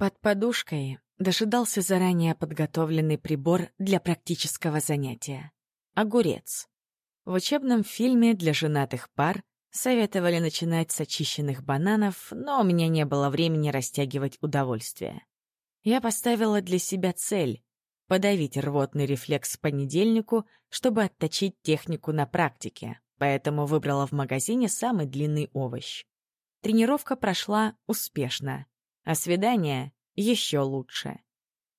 Под подушкой дожидался заранее подготовленный прибор для практического занятия — огурец. В учебном фильме для женатых пар советовали начинать с очищенных бананов, но у меня не было времени растягивать удовольствие. Я поставила для себя цель — подавить рвотный рефлекс к понедельнику, чтобы отточить технику на практике, поэтому выбрала в магазине самый длинный овощ. Тренировка прошла успешно, а свидание — еще лучше.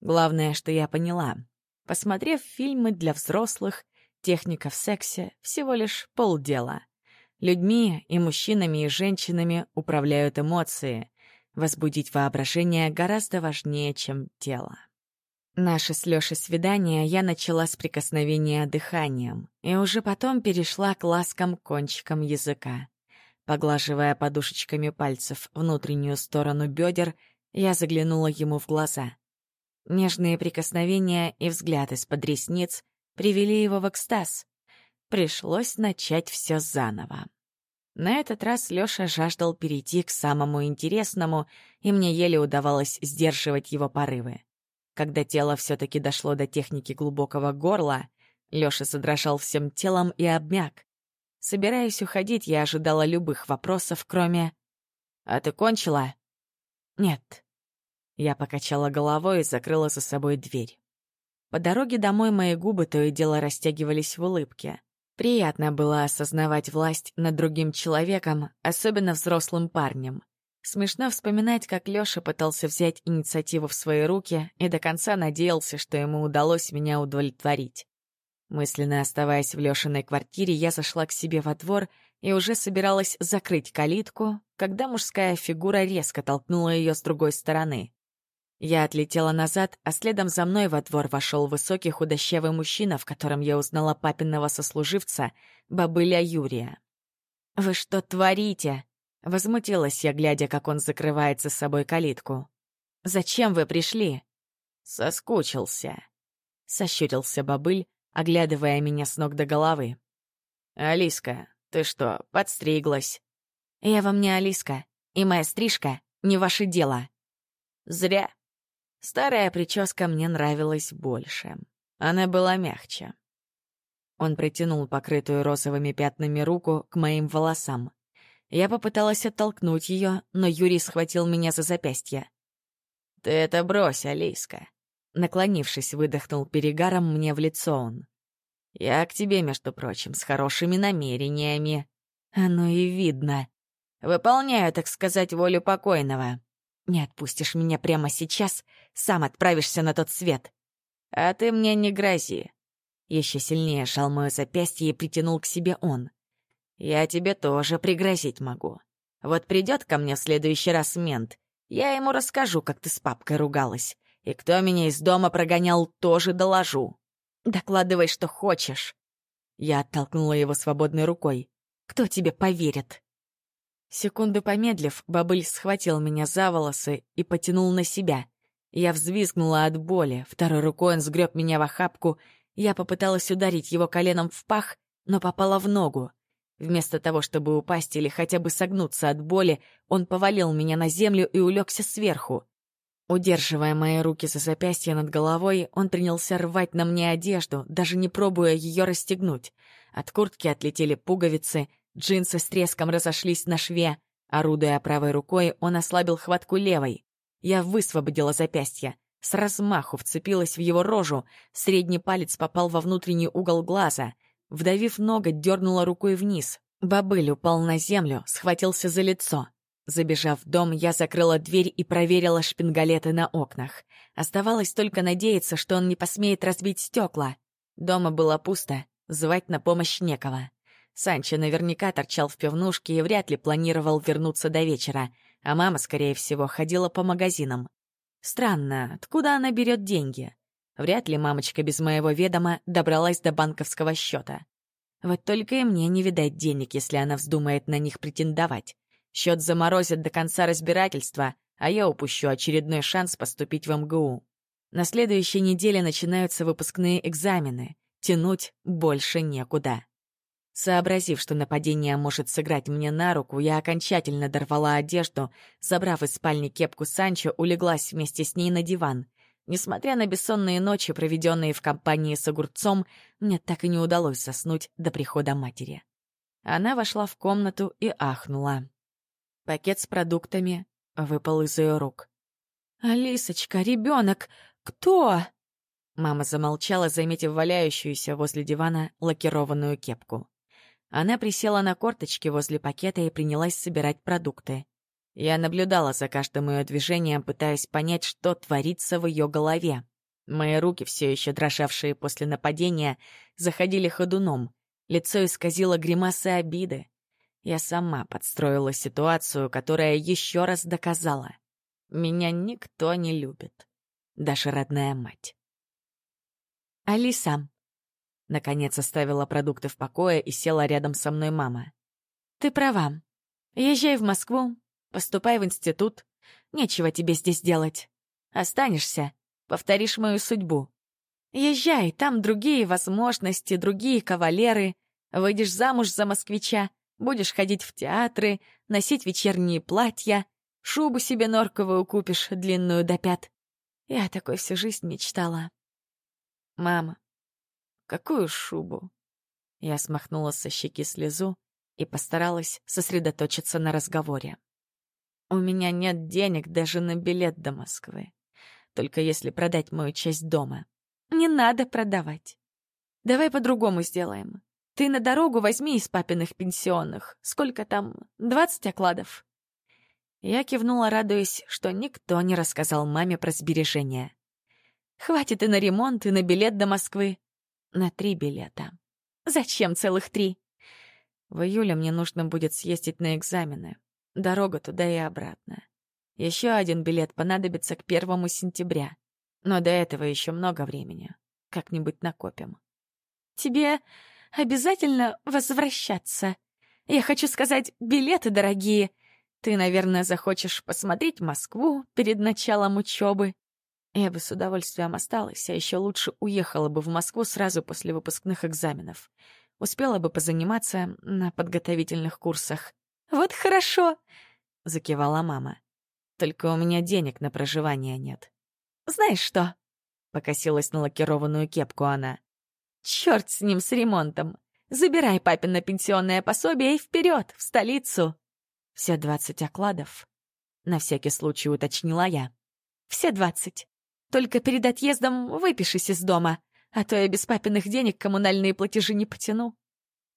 Главное, что я поняла. Посмотрев фильмы для взрослых, техника в сексе — всего лишь полдела. Людьми и мужчинами, и женщинами управляют эмоции. Возбудить воображение гораздо важнее, чем тело. Наше с Лёшей свидание я начала с прикосновения дыханием и уже потом перешла к ласкам кончиком языка. Поглаживая подушечками пальцев внутреннюю сторону бедер, я заглянула ему в глаза. Нежные прикосновения и взгляд из-под ресниц привели его в экстаз. Пришлось начать все заново. На этот раз Лёша жаждал перейти к самому интересному, и мне еле удавалось сдерживать его порывы. Когда тело все-таки дошло до техники глубокого горла, Лёша задрожал всем телом и обмяк. Собираясь уходить, я ожидала любых вопросов, кроме «А ты кончила?» «Нет». Я покачала головой и закрыла за собой дверь. По дороге домой мои губы то и дело растягивались в улыбке. Приятно было осознавать власть над другим человеком, особенно взрослым парнем. Смешно вспоминать, как Лёша пытался взять инициативу в свои руки и до конца надеялся, что ему удалось меня удовлетворить. Мысленно оставаясь в Лёшиной квартире, я зашла к себе во двор и уже собиралась закрыть калитку, когда мужская фигура резко толкнула её с другой стороны. Я отлетела назад, а следом за мной во двор вошел высокий худощавый мужчина, в котором я узнала папиного сослуживца, бабыля Юрия. «Вы что творите?» — возмутилась я, глядя, как он закрывает за собой калитку. «Зачем вы пришли?» «Соскучился», — сощурился бабыль, оглядывая меня с ног до головы. «Алиска, ты что, подстриглась?» «Я вам не Алиска, и моя стрижка — не ваше дело». «Зря». Старая прическа мне нравилась больше. Она была мягче. Он притянул покрытую розовыми пятнами руку к моим волосам. Я попыталась оттолкнуть ее, но Юрий схватил меня за запястье. «Ты это брось, Алиска. Наклонившись, выдохнул перегаром мне в лицо он. «Я к тебе, между прочим, с хорошими намерениями. Оно и видно. Выполняю, так сказать, волю покойного. Не отпустишь меня прямо сейчас, сам отправишься на тот свет. А ты мне не грози». Еще сильнее шал мое запястье и притянул к себе он. «Я тебе тоже пригрозить могу. Вот придет ко мне в следующий раз мент, я ему расскажу, как ты с папкой ругалась. И кто меня из дома прогонял, тоже доложу. Докладывай, что хочешь. Я оттолкнула его свободной рукой. Кто тебе поверит? Секунду помедлив, бабыль схватил меня за волосы и потянул на себя. Я взвизгнула от боли, второй рукой он сгреб меня в охапку. Я попыталась ударить его коленом в пах, но попала в ногу. Вместо того, чтобы упасть или хотя бы согнуться от боли, он повалил меня на землю и улегся сверху. Удерживая мои руки за запястья над головой, он принялся рвать на мне одежду, даже не пробуя ее расстегнуть. От куртки отлетели пуговицы, джинсы с треском разошлись на шве. Орудуя правой рукой, он ослабил хватку левой. Я высвободила запястье. С размаху вцепилась в его рожу, средний палец попал во внутренний угол глаза. Вдавив ноготь, дернула рукой вниз. Бобыль упал на землю, схватился за лицо. Забежав в дом, я закрыла дверь и проверила шпингалеты на окнах. Оставалось только надеяться, что он не посмеет разбить стекла. Дома было пусто, звать на помощь некого. Санчо наверняка торчал в пивнушке и вряд ли планировал вернуться до вечера, а мама, скорее всего, ходила по магазинам. Странно, откуда она берет деньги? Вряд ли мамочка без моего ведома добралась до банковского счета. Вот только и мне не видать денег, если она вздумает на них претендовать. Счет заморозят до конца разбирательства, а я упущу очередной шанс поступить в МГУ. На следующей неделе начинаются выпускные экзамены. Тянуть больше некуда. Сообразив, что нападение может сыграть мне на руку, я окончательно дорвала одежду, забрав из спальни кепку Санчо, улеглась вместе с ней на диван. Несмотря на бессонные ночи, проведенные в компании с огурцом, мне так и не удалось заснуть до прихода матери. Она вошла в комнату и ахнула. Пакет с продуктами выпал из ее рук. «Алисочка, ребенок, кто?» Мама замолчала, заметив валяющуюся возле дивана лакированную кепку. Она присела на корточки возле пакета и принялась собирать продукты. Я наблюдала за каждым ее движением, пытаясь понять, что творится в ее голове. Мои руки, все еще дрожавшие после нападения, заходили ходуном. Лицо исказило гримасы обиды. Я сама подстроила ситуацию, которая еще раз доказала. Меня никто не любит. Даже родная мать. «Алиса, Наконец оставила продукты в покое и села рядом со мной мама. «Ты права. Езжай в Москву, поступай в институт. Нечего тебе здесь делать. Останешься, повторишь мою судьбу. Езжай, там другие возможности, другие кавалеры. Выйдешь замуж за москвича, будешь ходить в театры, носить вечерние платья, шубу себе норковую купишь, длинную до пят. Я такой всю жизнь мечтала. Мама, Какую шубу? Я смахнула со щеки слезу и постаралась сосредоточиться на разговоре. У меня нет денег даже на билет до Москвы. Только если продать мою часть дома. Не надо продавать. Давай по-другому сделаем. Ты на дорогу возьми из папиных пенсионных. Сколько там? Двадцать окладов. Я кивнула, радуясь, что никто не рассказал маме про сбережения. Хватит и на ремонт, и на билет до Москвы на три билета. Зачем целых три? В июле мне нужно будет съездить на экзамены. Дорога туда и обратно. Еще один билет понадобится к первому сентября. Но до этого еще много времени. Как-нибудь накопим. Тебе обязательно возвращаться. Я хочу сказать, билеты дорогие. Ты, наверное, захочешь посмотреть Москву перед началом учебы. Я бы с удовольствием осталась, а еще лучше уехала бы в Москву сразу после выпускных экзаменов. Успела бы позаниматься на подготовительных курсах. «Вот хорошо!» — закивала мама. «Только у меня денег на проживание нет». «Знаешь что?» — покосилась на лакированную кепку она. «Черт с ним, с ремонтом! Забирай папин на пенсионное пособие и вперед, в столицу!» «Все двадцать окладов?» — на всякий случай уточнила я. «Все двадцать. Только перед отъездом выпишись из дома, а то я без папиных денег коммунальные платежи не потяну.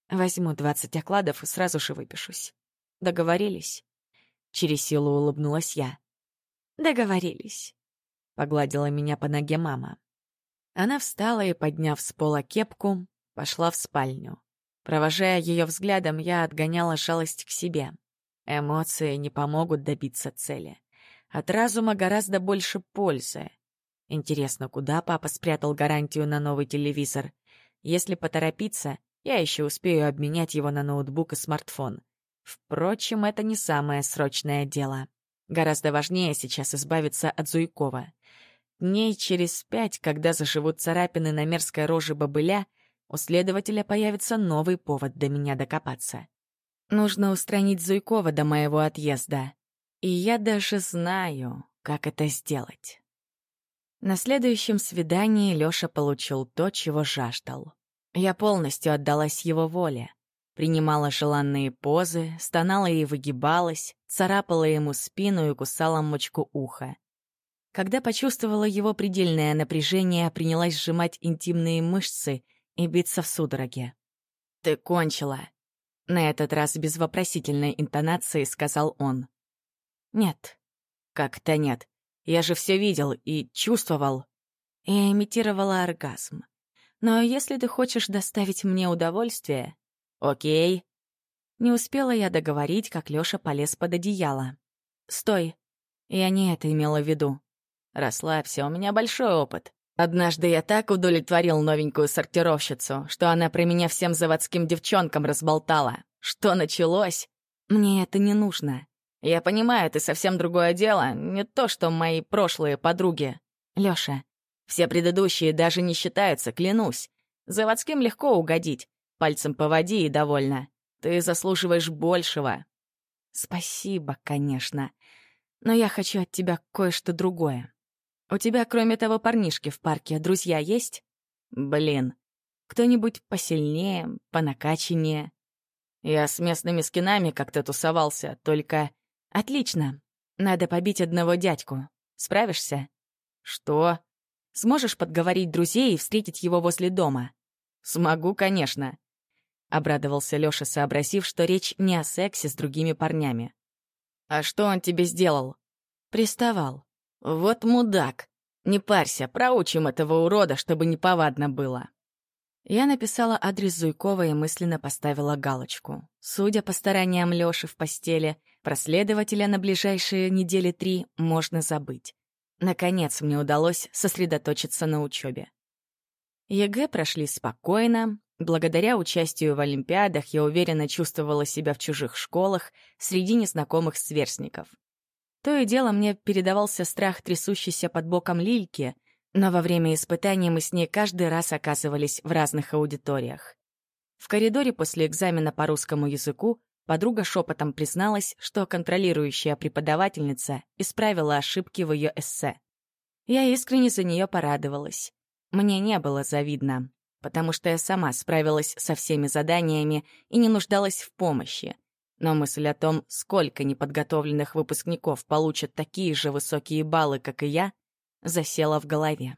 Возьму двадцать окладов и сразу же выпишусь. Договорились?» Через силу улыбнулась я. «Договорились», — погладила меня по ноге мама. Она встала и, подняв с пола кепку, пошла в спальню. Провожая ее взглядом, я отгоняла жалость к себе. Эмоции не помогут добиться цели. От разума гораздо больше пользы. Интересно, куда папа спрятал гарантию на новый телевизор? Если поторопиться, я еще успею обменять его на ноутбук и смартфон. Впрочем, это не самое срочное дело. Гораздо важнее сейчас избавиться от Зуйкова. Дней через пять, когда заживут царапины на мерзкой роже бобыля, у следователя появится новый повод до меня докопаться. Нужно устранить Зуйкова до моего отъезда. И я даже знаю, как это сделать. На следующем свидании Лёша получил то, чего жаждал. Я полностью отдалась его воле. Принимала желанные позы, стонала и выгибалась, царапала ему спину и кусала мочку уха. Когда почувствовала его предельное напряжение, принялась сжимать интимные мышцы и биться в судороге. «Ты кончила!» На этот раз без вопросительной интонации сказал он. «Нет». «Как-то нет. Я же все видел и чувствовал. Я имитировала оргазм. Но если ты хочешь доставить мне удовольствие... Окей. Не успела я договорить, как Лёша полез под одеяло. «Стой. Я не это имела в виду. Расслабься, у меня большой опыт. Однажды я так удовлетворил новенькую сортировщицу, что она про меня всем заводским девчонкам разболтала. Что началось? Мне это не нужно. Я понимаю, ты совсем другое дело, не то, что мои прошлые подруги. Лёша, все предыдущие даже не считаются, клянусь. Заводским легко угодить. пальцем поводи и довольно. Ты заслуживаешь большего. Спасибо, конечно. Но я хочу от тебя кое-что другое. У тебя, кроме того парнишки в парке, друзья есть? Блин, кто-нибудь посильнее, понакаченнее? Я с местными скинами как-то тусовался, только... Отлично. Надо побить одного дядьку. Справишься? Что? Сможешь подговорить друзей и встретить его возле дома? Смогу, конечно. Обрадовался Лёша, сообразив, что речь не о сексе с другими парнями. А что он тебе сделал? Приставал. Вот мудак. Не парься, проучим этого урода, чтобы неповадно было. Я написала адрес Зуйкова и мысленно поставила галочку. Судя по стараниям Лёши в постели, про следователя на ближайшие недели три можно забыть. Наконец мне удалось сосредоточиться на учебе. ЕГЭ прошли спокойно. Благодаря участию в Олимпиадах я уверенно чувствовала себя в чужих школах среди незнакомых сверстников. То и дело мне передавался страх трясущийся под боком Лильки, но во время испытаний мы с ней каждый раз оказывались в разных аудиториях. В коридоре после экзамена по русскому языку подруга шепотом призналась, что контролирующая преподавательница исправила ошибки в ее эссе. Я искренне за нее порадовалась. Мне не было завидно, потому что я сама справилась со всеми заданиями и не нуждалась в помощи. Но мысль о том, сколько неподготовленных выпускников получат такие же высокие баллы, как и я, засела в голове.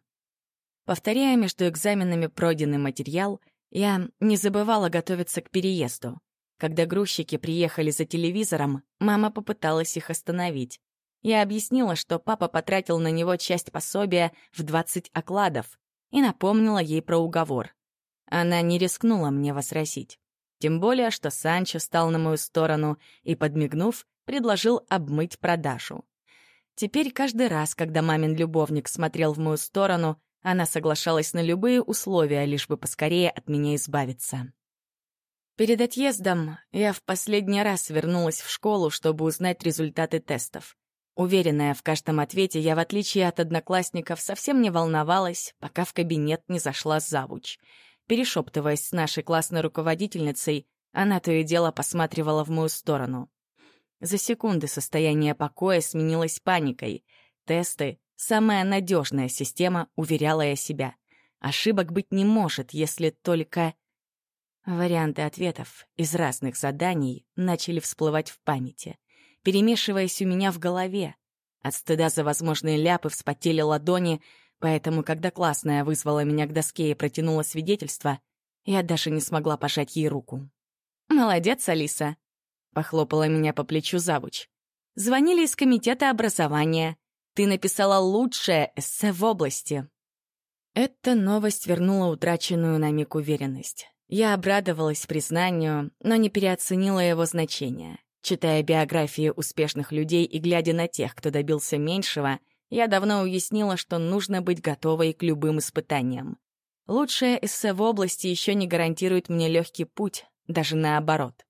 Повторяя между экзаменами пройденный материал, я не забывала готовиться к переезду. Когда грузчики приехали за телевизором, мама попыталась их остановить. Я объяснила, что папа потратил на него часть пособия в 20 окладов и напомнила ей про уговор. Она не рискнула мне возразить. Тем более, что Санчо стал на мою сторону и, подмигнув, предложил обмыть продажу. Теперь каждый раз, когда мамин любовник смотрел в мою сторону, она соглашалась на любые условия, лишь бы поскорее от меня избавиться. Перед отъездом я в последний раз вернулась в школу, чтобы узнать результаты тестов. Уверенная в каждом ответе, я, в отличие от одноклассников, совсем не волновалась, пока в кабинет не зашла завуч. Перешептываясь с нашей классной руководительницей, она то и дело посматривала в мою сторону. За секунды состояние покоя сменилось паникой. Тесты — самая надежная система, уверяла я себя. Ошибок быть не может, если только... Варианты ответов из разных заданий начали всплывать в памяти, перемешиваясь у меня в голове. От стыда за возможные ляпы вспотели ладони, поэтому, когда классная вызвала меня к доске и протянула свидетельство, я даже не смогла пожать ей руку. «Молодец, Алиса!» Похлопала меня по плечу завуч. Звонили из комитета образования. Ты написала лучшее эссе в области. Эта новость вернула утраченную на миг уверенность. Я обрадовалась признанию, но не переоценила его значение. Читая биографии успешных людей и глядя на тех, кто добился меньшего, я давно уяснила, что нужно быть готовой к любым испытаниям. Лучшее эссе в области еще не гарантирует мне легкий путь, даже наоборот.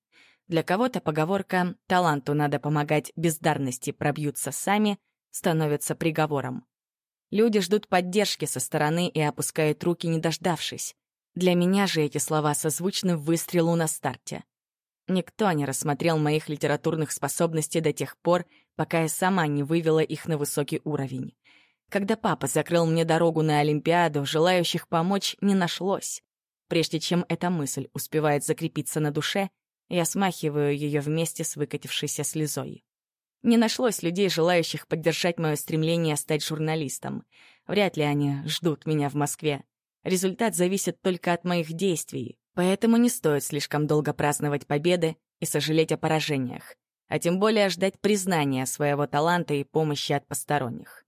Для кого-то поговорка «таланту надо помогать, бездарности пробьются сами» становится приговором. Люди ждут поддержки со стороны и опускают руки, не дождавшись. Для меня же эти слова созвучны выстрелу на старте. Никто не рассмотрел моих литературных способностей до тех пор, пока я сама не вывела их на высокий уровень. Когда папа закрыл мне дорогу на Олимпиаду, желающих помочь не нашлось. Прежде чем эта мысль успевает закрепиться на душе, я смахиваю ее вместе с выкатившейся слезой. Не нашлось людей, желающих поддержать мое стремление стать журналистом. Вряд ли они ждут меня в Москве. Результат зависит только от моих действий, поэтому не стоит слишком долго праздновать победы и сожалеть о поражениях, а тем более ждать признания своего таланта и помощи от посторонних.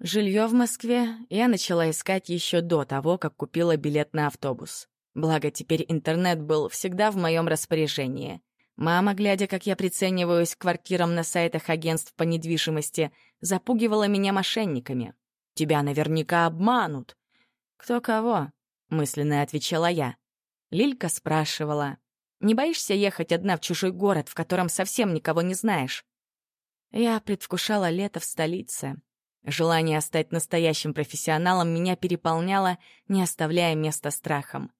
Жилье в Москве я начала искать еще до того, как купила билет на автобус. Благо, теперь интернет был всегда в моем распоряжении. Мама, глядя, как я прицениваюсь к квартирам на сайтах агентств по недвижимости, запугивала меня мошенниками. «Тебя наверняка обманут». «Кто кого?» — мысленно отвечала я. Лилька спрашивала. «Не боишься ехать одна в чужой город, в котором совсем никого не знаешь?» Я предвкушала лето в столице. Желание стать настоящим профессионалом меня переполняло, не оставляя места страхам.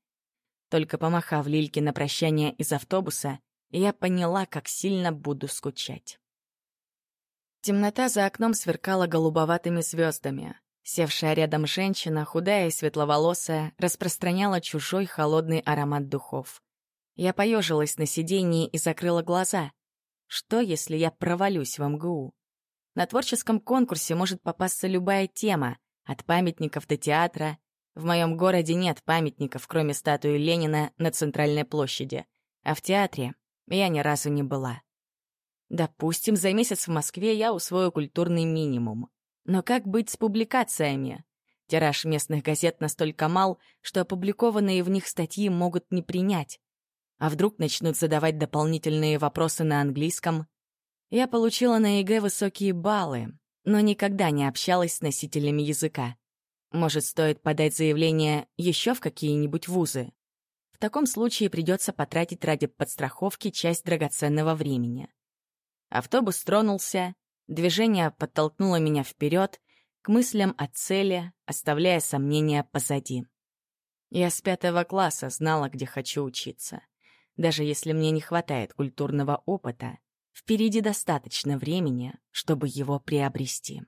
Только помахав Лильке на прощание из автобуса, я поняла, как сильно буду скучать. Темнота за окном сверкала голубоватыми звездами. Севшая рядом женщина, худая и светловолосая, распространяла чужой холодный аромат духов. Я поежилась на сиденье и закрыла глаза. Что, если я провалюсь в МГУ? На творческом конкурсе может попасться любая тема, от памятников до театра. В моем городе нет памятников, кроме статуи Ленина на центральной площади. А в театре я ни разу не была. Допустим, за месяц в Москве я усвою культурный минимум. Но как быть с публикациями? Тираж местных газет настолько мал, что опубликованные в них статьи могут не принять. А вдруг начнут задавать дополнительные вопросы на английском? Я получила на ЕГЭ высокие баллы, но никогда не общалась с носителями языка. Может, стоит подать заявление еще в какие-нибудь вузы? В таком случае придется потратить ради подстраховки часть драгоценного времени. Автобус тронулся, движение подтолкнуло меня вперед к мыслям о цели, оставляя сомнения позади. Я с пятого класса знала, где хочу учиться. Даже если мне не хватает культурного опыта, впереди достаточно времени, чтобы его приобрести.